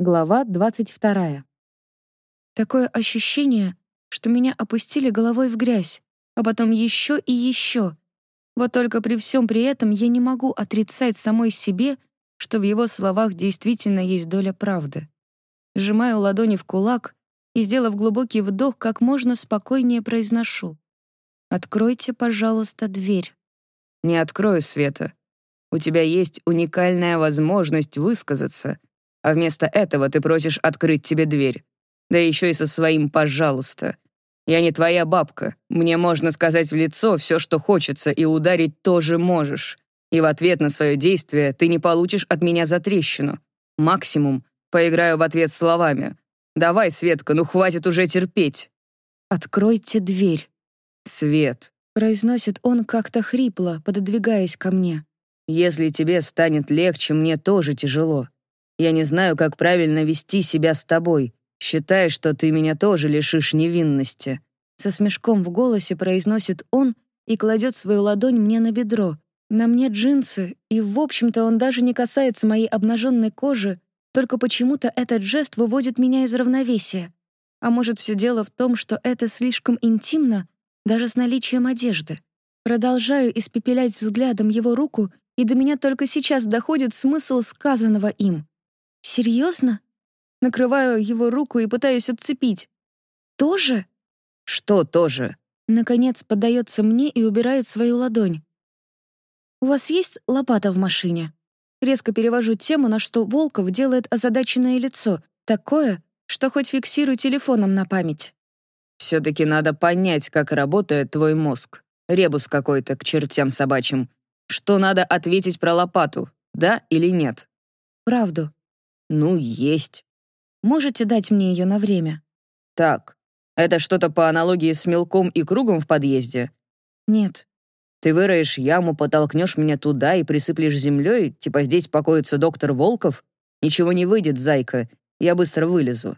Глава 22. Такое ощущение, что меня опустили головой в грязь, а потом еще и еще. Вот только при всем при этом я не могу отрицать самой себе, что в его словах действительно есть доля правды. Сжимаю ладони в кулак и, сделав глубокий вдох, как можно спокойнее произношу. «Откройте, пожалуйста, дверь». «Не открою, Света. У тебя есть уникальная возможность высказаться, а вместо этого ты просишь открыть тебе дверь. Да еще и со своим «пожалуйста». Я не твоя бабка. Мне можно сказать в лицо все, что хочется, и ударить тоже можешь. И в ответ на свое действие ты не получишь от меня за трещину. Максимум поиграю в ответ словами. Давай, Светка, ну хватит уже терпеть. «Откройте дверь». «Свет», — произносит он как-то хрипло, пододвигаясь ко мне. «Если тебе станет легче, мне тоже тяжело. Я не знаю, как правильно вести себя с тобой. Считай, что ты меня тоже лишишь невинности». Со смешком в голосе произносит он и кладет свою ладонь мне на бедро. На мне джинсы, и, в общем-то, он даже не касается моей обнаженной кожи, только почему-то этот жест выводит меня из равновесия. А может, все дело в том, что это слишком интимно, даже с наличием одежды. Продолжаю испепелять взглядом его руку, и до меня только сейчас доходит смысл сказанного им. Серьезно? Накрываю его руку и пытаюсь отцепить. Тоже? Что тоже? Наконец поддается мне и убирает свою ладонь. «У вас есть лопата в машине?» Резко перевожу тему, на что Волков делает озадаченное лицо, такое, что хоть фиксируй телефоном на память. «Все-таки надо понять, как работает твой мозг. Ребус какой-то к чертям собачьим. Что надо ответить про лопату, да или нет?» «Правду. «Ну, есть». «Можете дать мне ее на время?» «Так, это что-то по аналогии с мелком и кругом в подъезде?» «Нет». «Ты выроешь яму, потолкнешь меня туда и присыплешь землей, типа здесь покоится доктор Волков? Ничего не выйдет, зайка, я быстро вылезу».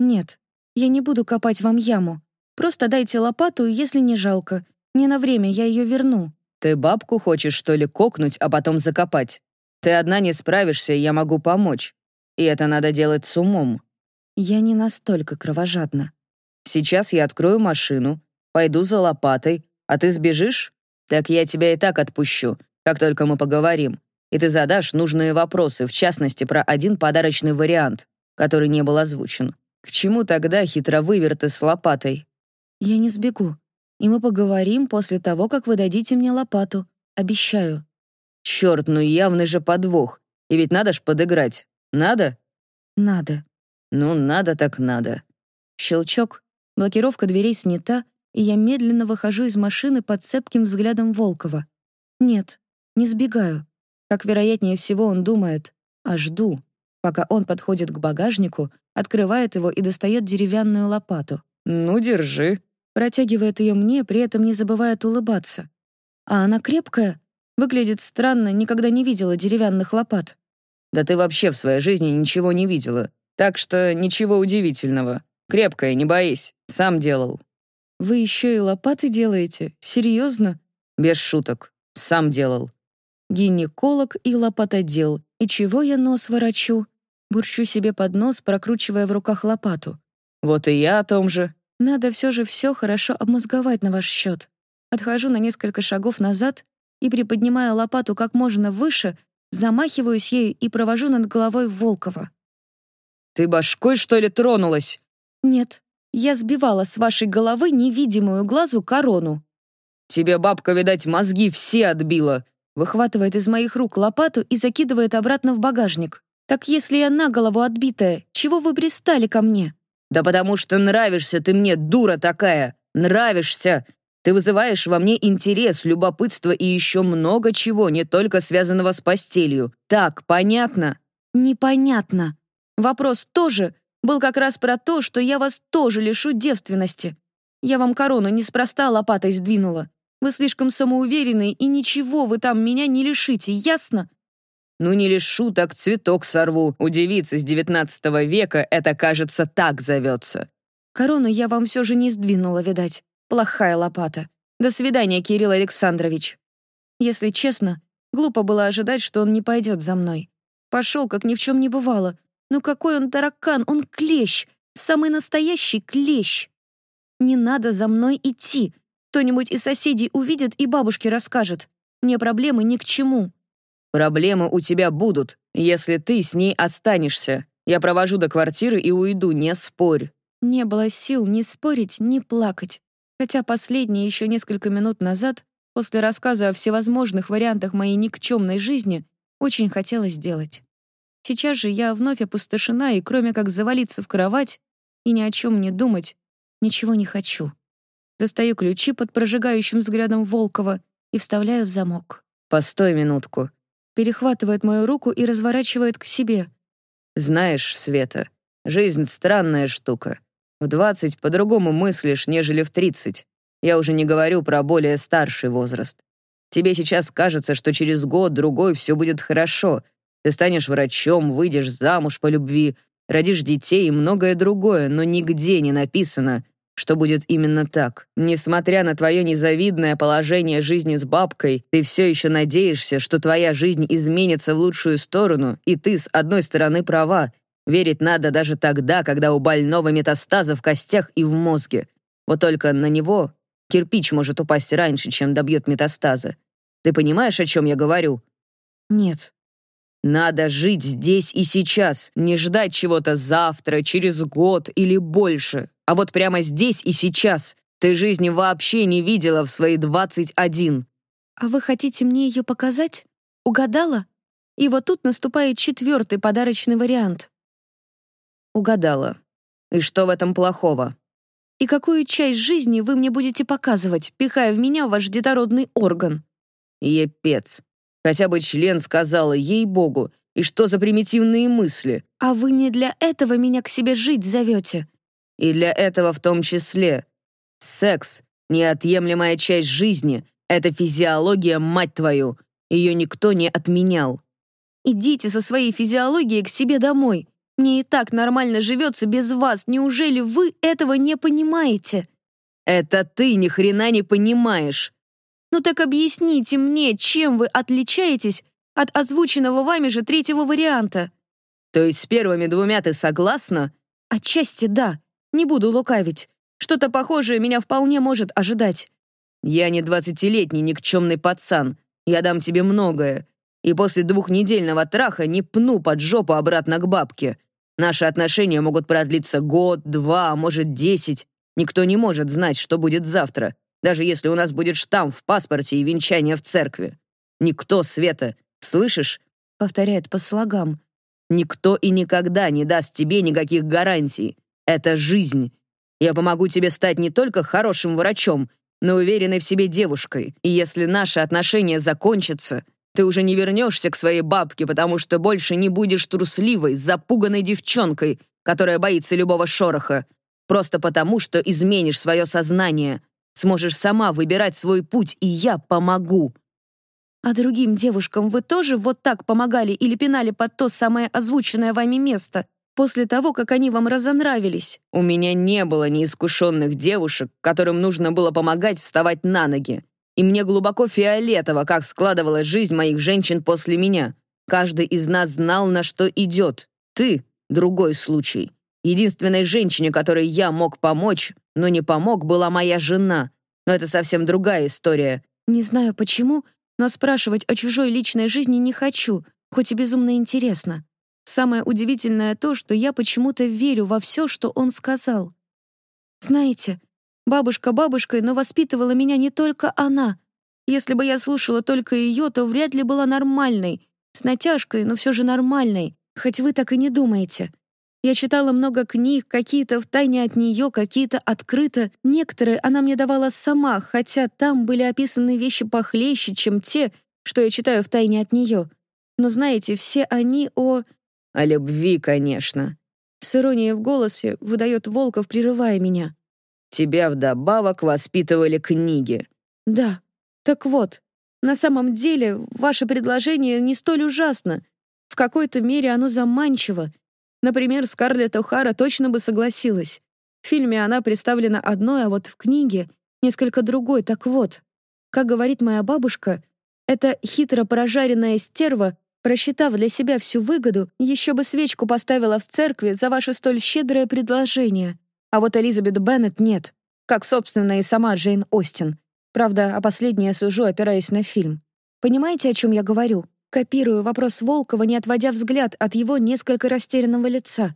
«Нет, я не буду копать вам яму. Просто дайте лопату, если не жалко. Не на время, я ее верну». «Ты бабку хочешь, что ли, кокнуть, а потом закопать? Ты одна не справишься, я могу помочь. И это надо делать с умом. Я не настолько кровожадна. Сейчас я открою машину, пойду за лопатой, а ты сбежишь? Так я тебя и так отпущу, как только мы поговорим. И ты задашь нужные вопросы, в частности, про один подарочный вариант, который не был озвучен. К чему тогда хитровыверты с лопатой? Я не сбегу. И мы поговорим после того, как вы дадите мне лопату. Обещаю. Черт, ну явный же подвох. И ведь надо ж подыграть. Надо? Надо. Ну, надо так надо. Щелчок. Блокировка дверей снята, и я медленно выхожу из машины под цепким взглядом Волкова. Нет, не сбегаю. Как вероятнее всего он думает, а жду, пока он подходит к багажнику, открывает его и достает деревянную лопату. «Ну, держи». Протягивает ее мне, при этом не забывает улыбаться. А она крепкая, выглядит странно, никогда не видела деревянных лопат. Да ты вообще в своей жизни ничего не видела. Так что ничего удивительного. Крепкая, не боись. Сам делал». «Вы еще и лопаты делаете? Серьезно?» «Без шуток. Сам делал». «Гинеколог и лопатодел. И чего я нос ворочу?» Бурчу себе под нос, прокручивая в руках лопату. «Вот и я о том же». «Надо все же все хорошо обмозговать на ваш счет. Отхожу на несколько шагов назад и, приподнимая лопату как можно выше, Замахиваюсь ею и провожу над головой Волкова. «Ты башкой, что ли, тронулась?» «Нет, я сбивала с вашей головы невидимую глазу корону». «Тебе бабка, видать, мозги все отбила», выхватывает из моих рук лопату и закидывает обратно в багажник. «Так если я на голову отбитая, чего вы пристали ко мне?» «Да потому что нравишься ты мне, дура такая! Нравишься! Ты вызываешь во мне интерес, любопытство и еще много чего, не только связанного с постелью. Так, понятно?» «Непонятно. Вопрос тоже был как раз про то, что я вас тоже лишу девственности. Я вам корону неспроста лопатой сдвинула. Вы слишком самоуверенные, и ничего вы там меня не лишите, ясно?» «Ну не лишу, так цветок сорву. У девицы с девятнадцатого века это, кажется, так зовется». «Корону я вам все же не сдвинула, видать. Плохая лопата. До свидания, Кирилл Александрович. Если честно, глупо было ожидать, что он не пойдет за мной. Пошел, как ни в чем не бывало, Ну какой он таракан, он клещ, самый настоящий клещ. Не надо за мной идти. Кто-нибудь из соседей увидит и бабушке расскажет. Мне проблемы ни к чему. Проблемы у тебя будут, если ты с ней останешься. Я провожу до квартиры и уйду, не спорь. Не было сил ни спорить, ни плакать. Хотя последние еще несколько минут назад, после рассказа о всевозможных вариантах моей никчемной жизни, очень хотелось сделать. Сейчас же я вновь опустошена, и кроме как завалиться в кровать и ни о чем не думать, ничего не хочу. Достаю ключи под прожигающим взглядом Волкова и вставляю в замок. «Постой минутку». Перехватывает мою руку и разворачивает к себе. «Знаешь, Света, жизнь — странная штука. В двадцать по-другому мыслишь, нежели в тридцать. Я уже не говорю про более старший возраст. Тебе сейчас кажется, что через год-другой все будет хорошо. Ты станешь врачом, выйдешь замуж по любви, родишь детей и многое другое, но нигде не написано, что будет именно так. Несмотря на твое незавидное положение жизни с бабкой, ты все еще надеешься, что твоя жизнь изменится в лучшую сторону, и ты, с одной стороны, права, Верить надо даже тогда, когда у больного метастазы в костях и в мозге. Вот только на него кирпич может упасть раньше, чем добьет метастазы. Ты понимаешь, о чем я говорю? Нет. Надо жить здесь и сейчас, не ждать чего-то завтра, через год или больше. А вот прямо здесь и сейчас. Ты жизни вообще не видела в свои 21. А вы хотите мне ее показать? Угадала? И вот тут наступает четвертый подарочный вариант. Угадала. И что в этом плохого? И какую часть жизни вы мне будете показывать, пихая в меня ваш детородный орган? Епец. Хотя бы член сказала, ей-богу. И что за примитивные мысли? А вы не для этого меня к себе жить зовете? И для этого в том числе. Секс — неотъемлемая часть жизни. Это физиология, мать твою. Ее никто не отменял. Идите со своей физиологией к себе домой. Мне и так нормально живется без вас. Неужели вы этого не понимаете?» «Это ты ни хрена не понимаешь!» «Ну так объясните мне, чем вы отличаетесь от озвученного вами же третьего варианта?» «То есть с первыми двумя ты согласна?» «Отчасти да. Не буду лукавить. Что-то похожее меня вполне может ожидать». «Я не двадцатилетний никчемный пацан. Я дам тебе многое. И после двухнедельного траха не пну под жопу обратно к бабке. Наши отношения могут продлиться год, два, а может, десять. Никто не может знать, что будет завтра, даже если у нас будет штамп в паспорте и венчание в церкви. Никто, Света, слышишь?» Повторяет по слогам. «Никто и никогда не даст тебе никаких гарантий. Это жизнь. Я помогу тебе стать не только хорошим врачом, но уверенной в себе девушкой. И если наши отношения закончатся, ты уже не вернешься к своей бабке, потому что больше не будешь трусливой, запуганной девчонкой, которая боится любого шороха, просто потому, что изменишь свое сознание. Сможешь сама выбирать свой путь, и я помогу. А другим девушкам вы тоже вот так помогали или пинали под то самое озвученное вами место, после того, как они вам разонравились? У меня не было неискушенных девушек, которым нужно было помогать вставать на ноги. И мне глубоко фиолетово, как складывалась жизнь моих женщин после меня. Каждый из нас знал, на что идет. Ты — другой случай. Единственной женщине, которой я мог помочь, но не помог, была моя жена. Но это совсем другая история. Не знаю почему, но спрашивать о чужой личной жизни не хочу, хоть и безумно интересно. Самое удивительное то, что я почему-то верю во все, что он сказал. Знаете, Бабушка бабушкой, но воспитывала меня не только она. Если бы я слушала только ее, то вряд ли была нормальной. С натяжкой, но все же нормальной. Хоть вы так и не думаете. Я читала много книг, какие-то втайне от нее, какие-то открыто. Некоторые она мне давала сама, хотя там были описаны вещи похлеще, чем те, что я читаю втайне от нее. Но знаете, все они о... О любви, конечно. С иронией в голосе выдает Волков, прерывая меня. Тебя вдобавок воспитывали книги. Да. Так вот, на самом деле ваше предложение не столь ужасно. В какой-то мере оно заманчиво. Например, Скарлетт О'Хара точно бы согласилась. В фильме она представлена одной, а вот в книге несколько другой. Так вот, как говорит моя бабушка, эта хитро прожаренная стерва Просчитав для себя всю выгоду, еще бы свечку поставила в церкви за ваше столь щедрое предложение. А вот Элизабет Беннет нет. Как, собственно, и сама Джейн Остин. Правда, о последней я сужу, опираясь на фильм. Понимаете, о чем я говорю? Копирую вопрос Волкова, не отводя взгляд от его несколько растерянного лица.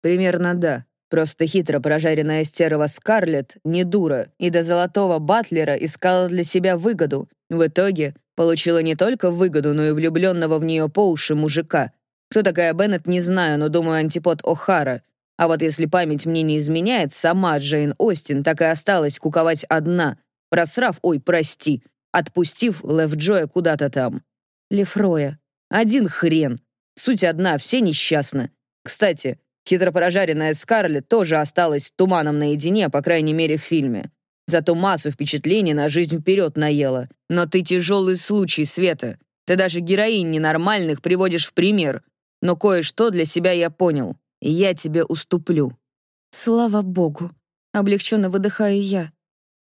«Примерно да. Просто хитро прожаренная стерва Скарлетт не дура, и до золотого Батлера искала для себя выгоду. В итоге Получила не только выгоду, но и влюбленного в нее по уши мужика. Кто такая Беннет, не знаю, но думаю, антипод О'Хара. А вот если память мне не изменяет, сама Джейн Остин так и осталась куковать одна, просрав, ой, прости, отпустив Лев Джоя куда-то там. Лефроя. Один хрен. Суть одна, все несчастны. Кстати, хитро прожаренная Скарлетт тоже осталась туманом наедине, по крайней мере, в фильме. Зато массу впечатлений на жизнь вперед наела. Но ты тяжелый случай, Света. Ты даже героинь ненормальных приводишь в пример. Но кое-что для себя я понял. Я тебе уступлю». «Слава богу!» — облегченно выдыхаю я.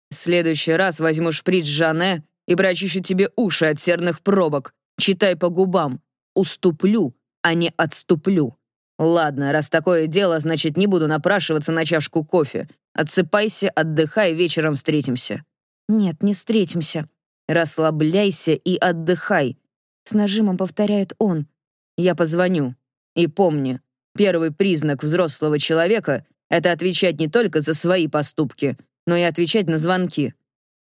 «В следующий раз возьму шприц Жанне и прочищу тебе уши от серных пробок. Читай по губам. Уступлю, а не отступлю. Ладно, раз такое дело, значит, не буду напрашиваться на чашку кофе. Отсыпайся, отдыхай, вечером встретимся». «Нет, не встретимся». «Расслабляйся и отдыхай», — с нажимом повторяет он. «Я позвоню. И помни, первый признак взрослого человека — это отвечать не только за свои поступки, но и отвечать на звонки».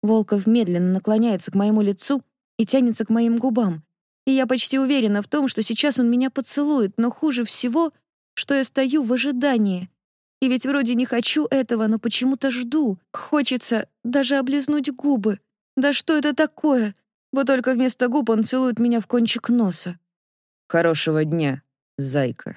Волков медленно наклоняется к моему лицу и тянется к моим губам. И я почти уверена в том, что сейчас он меня поцелует, но хуже всего, что я стою в ожидании. И ведь вроде не хочу этого, но почему-то жду. Хочется даже облизнуть губы. Да что это такое? Вот только вместо губ он целует меня в кончик носа. «Хорошего дня, зайка».